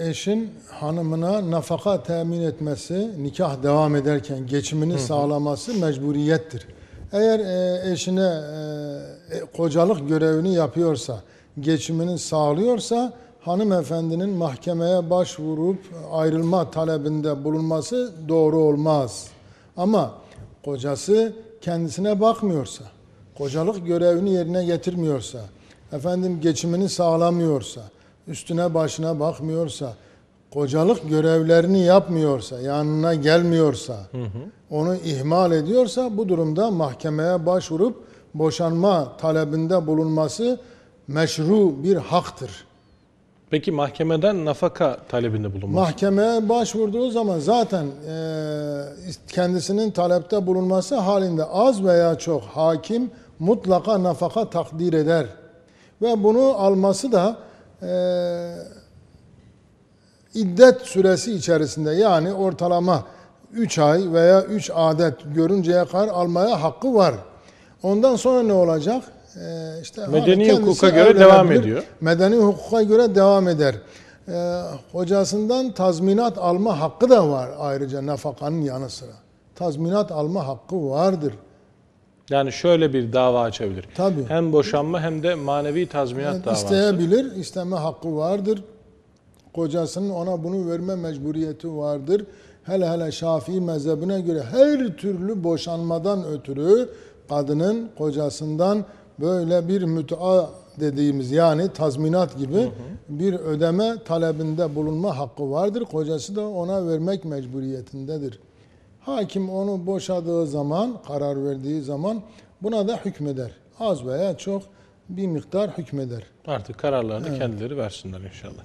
eşin hanımına nafaka temin etmesi, nikah devam ederken geçimini sağlaması mecburiyettir. Eğer e, eşine e, e, kocalık görevini yapıyorsa, geçimini sağlıyorsa hanımefendinin mahkemeye başvurup ayrılma talebinde bulunması doğru olmaz. Ama kocası kendisine bakmıyorsa, kocalık görevini yerine getirmiyorsa, efendim geçimini sağlamıyorsa, üstüne başına bakmıyorsa, kocalık görevlerini yapmıyorsa, yanına gelmiyorsa, onu ihmal ediyorsa bu durumda mahkemeye başvurup boşanma talebinde bulunması meşru bir haktır. Peki mahkemeden nafaka talebinde bulunması. Mahkemeye başvurduğu zaman zaten e, kendisinin talepte bulunması halinde az veya çok hakim mutlaka nafaka takdir eder. Ve bunu alması da e, iddet süresi içerisinde yani ortalama 3 ay veya 3 adet görünceye kadar almaya hakkı var. Ondan sonra ne olacak? E, işte Medeni hukuka göre devam ediyor. Medeni hukuka göre devam eder. Ee, hocasından tazminat alma hakkı da var ayrıca nafakanın yanı sıra. Tazminat alma hakkı vardır. Yani şöyle bir dava açabilir. Tabii. Hem boşanma hem de manevi tazminat Yani davası. isteyebilir, isteme hakkı vardır. Kocasının ona bunu verme mecburiyeti vardır. Hele hele Şafii mezhebine göre her türlü boşanmadan ötürü kadının kocasından böyle bir mütea dediğimiz yani tazminat gibi bir ödeme talebinde bulunma hakkı vardır. Kocası da ona vermek mecburiyetindedir. Hakim onu boşadığı zaman, karar verdiği zaman buna da hükmeder. Az veya çok bir miktar hükmeder. Artık kararlarını kendileri versinler inşallah.